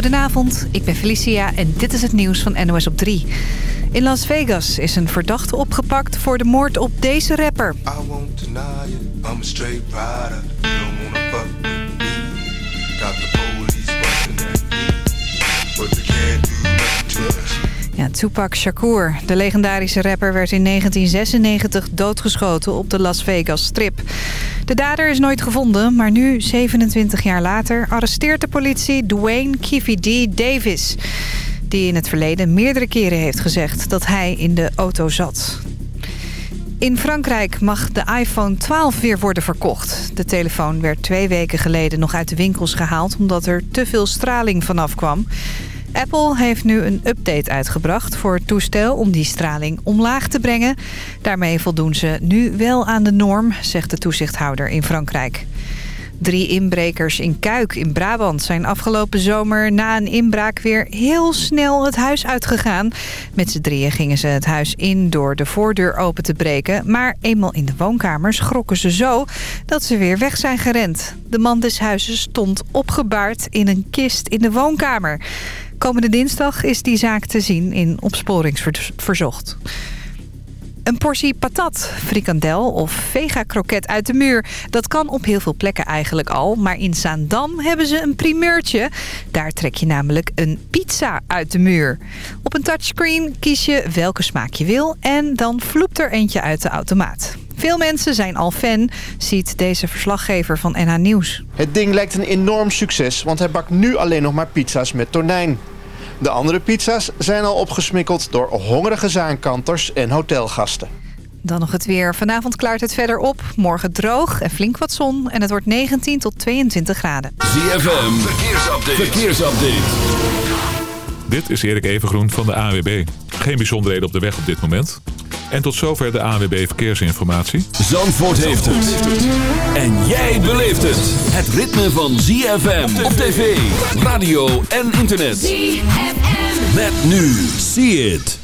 Goedenavond, ik ben Felicia en dit is het nieuws van NOS op 3. In Las Vegas is een verdachte opgepakt voor de moord op deze rapper. Tupac Shakur, de legendarische rapper, werd in 1996 doodgeschoten op de Las Vegas Strip. De dader is nooit gevonden, maar nu, 27 jaar later, arresteert de politie Dwayne Kiffy. Davis. Die in het verleden meerdere keren heeft gezegd dat hij in de auto zat. In Frankrijk mag de iPhone 12 weer worden verkocht. De telefoon werd twee weken geleden nog uit de winkels gehaald... omdat er te veel straling vanaf kwam. Apple heeft nu een update uitgebracht voor het toestel om die straling omlaag te brengen. Daarmee voldoen ze nu wel aan de norm, zegt de toezichthouder in Frankrijk. Drie inbrekers in Kuik in Brabant zijn afgelopen zomer na een inbraak weer heel snel het huis uitgegaan. Met z'n drieën gingen ze het huis in door de voordeur open te breken. Maar eenmaal in de woonkamers schrokken ze zo dat ze weer weg zijn gerend. De man des huizes stond opgebaard in een kist in de woonkamer. Komende dinsdag is die zaak te zien in opsporingsverzocht. Een portie patat, frikandel of vega-kroket uit de muur. Dat kan op heel veel plekken eigenlijk al. Maar in Zaandam hebben ze een primeurtje. Daar trek je namelijk een pizza uit de muur. Op een touchscreen kies je welke smaak je wil. En dan vloept er eentje uit de automaat. Veel mensen zijn al fan, ziet deze verslaggever van NH Nieuws. Het ding lijkt een enorm succes, want hij bakt nu alleen nog maar pizza's met tonijn. De andere pizza's zijn al opgesmikkeld door hongerige zaankanters en hotelgasten. Dan nog het weer. Vanavond klaart het verder op. Morgen droog en flink wat zon. En het wordt 19 tot 22 graden. ZFM, verkeersupdate. verkeersupdate. Dit is Erik Evengroen van de AWB. Geen bijzonderheden op de weg op dit moment. En tot zover de ANWB Verkeersinformatie. Zandvoort heeft het. En jij beleeft het. Het ritme van ZFM op tv, radio en internet. ZFM. Met nu. See it.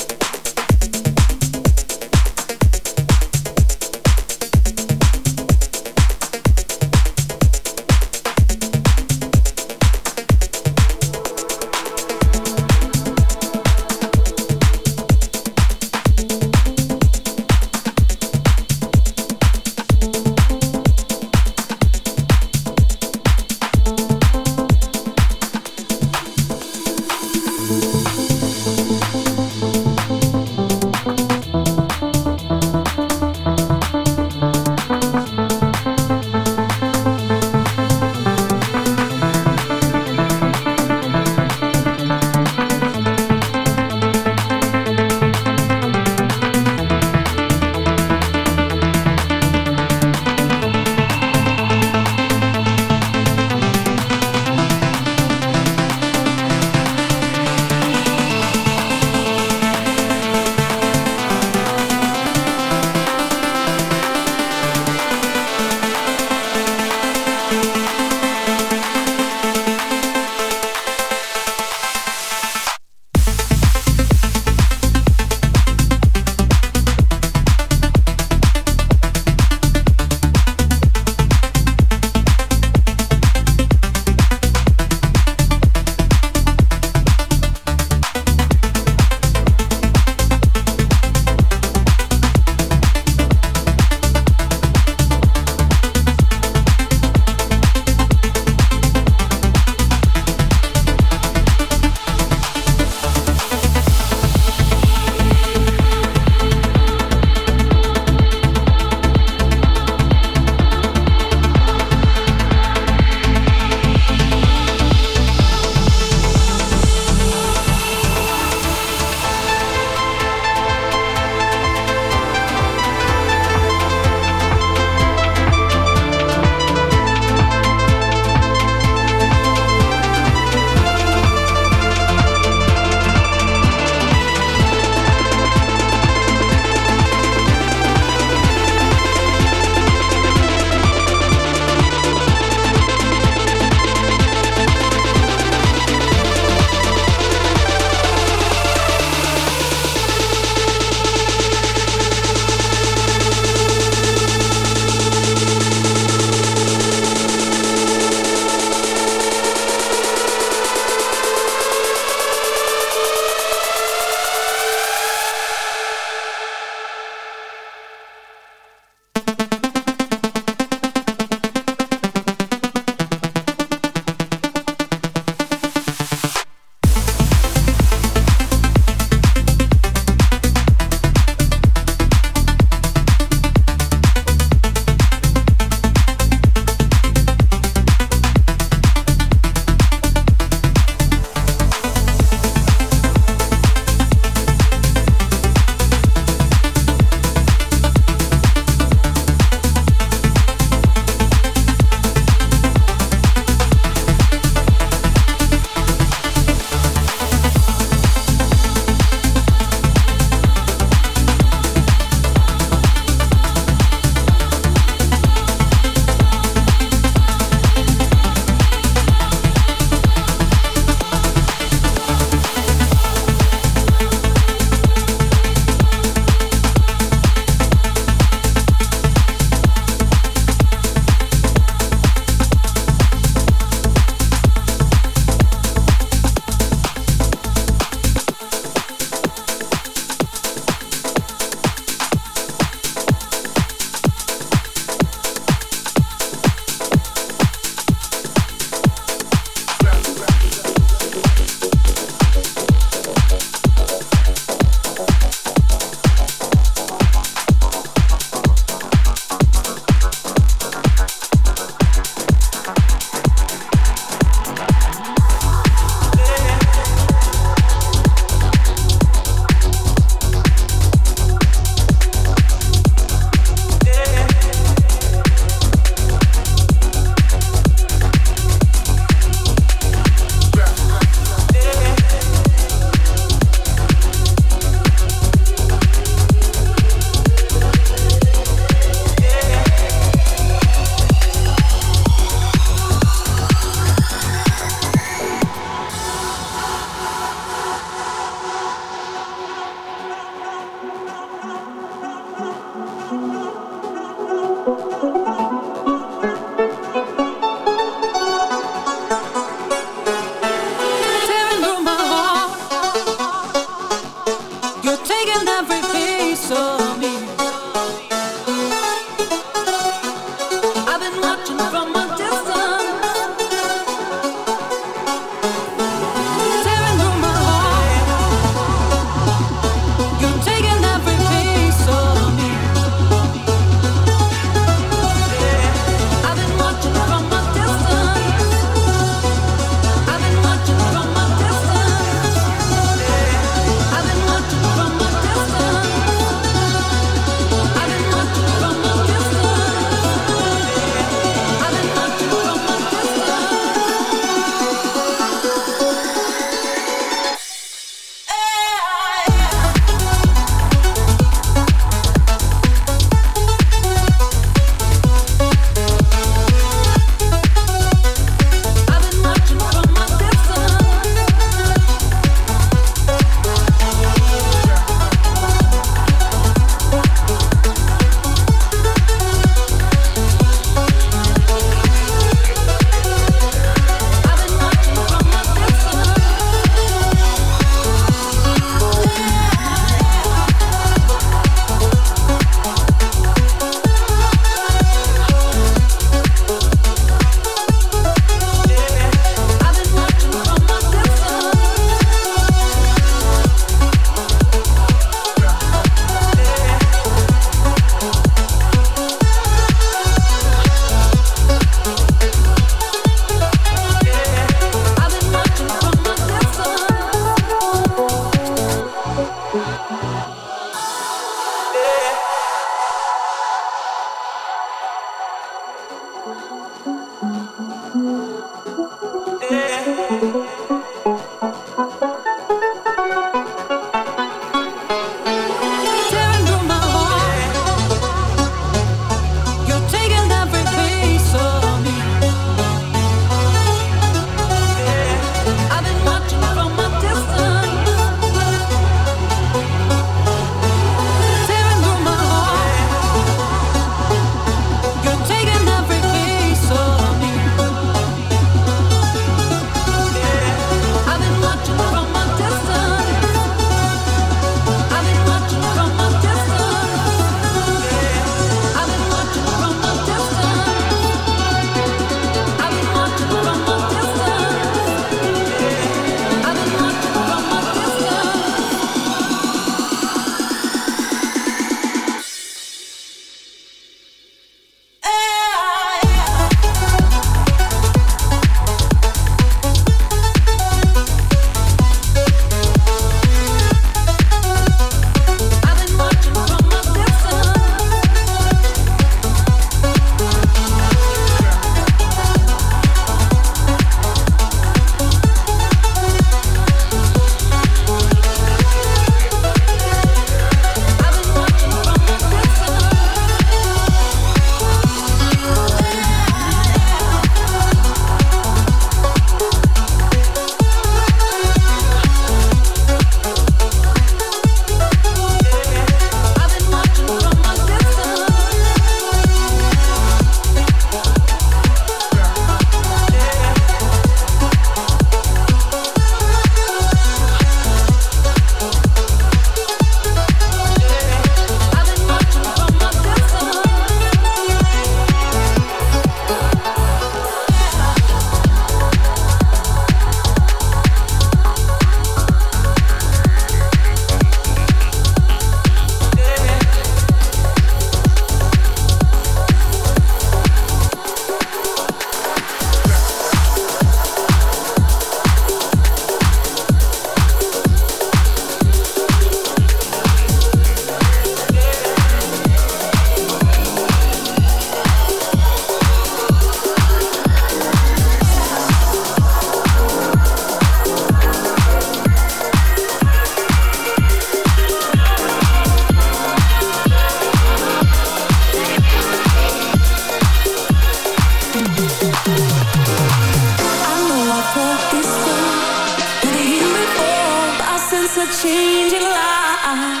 changing lives.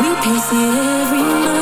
We can see every night.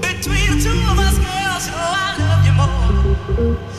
Between the two of us, you I love you more.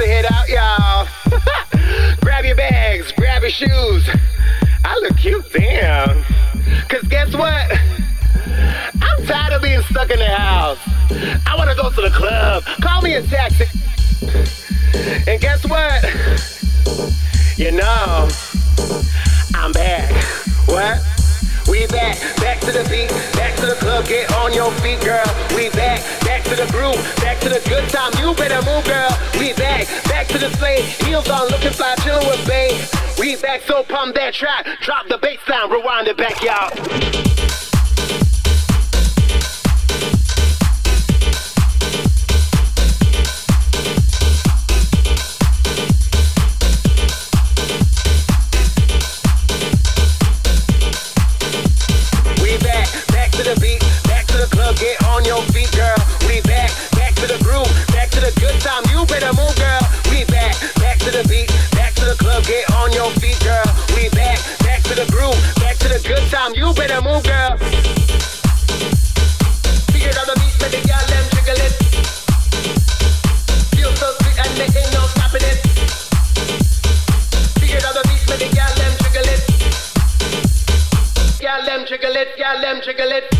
to head out, y'all. grab your bags, grab your shoes. I look cute, damn. Cause guess what? I'm tired of being stuck in the house. I wanna go to the club. Call me a taxi. And guess what? You know, I'm back. What? We back, back to the beat, back to the club, get on your feet, girl. We back, to the groove, back to the good time. You better move, girl. We back, back to the slate. Heels on, looking fly, chilling with bae. We back, so pump that track. Drop the bass down, rewind it back, y'all. jiggle it.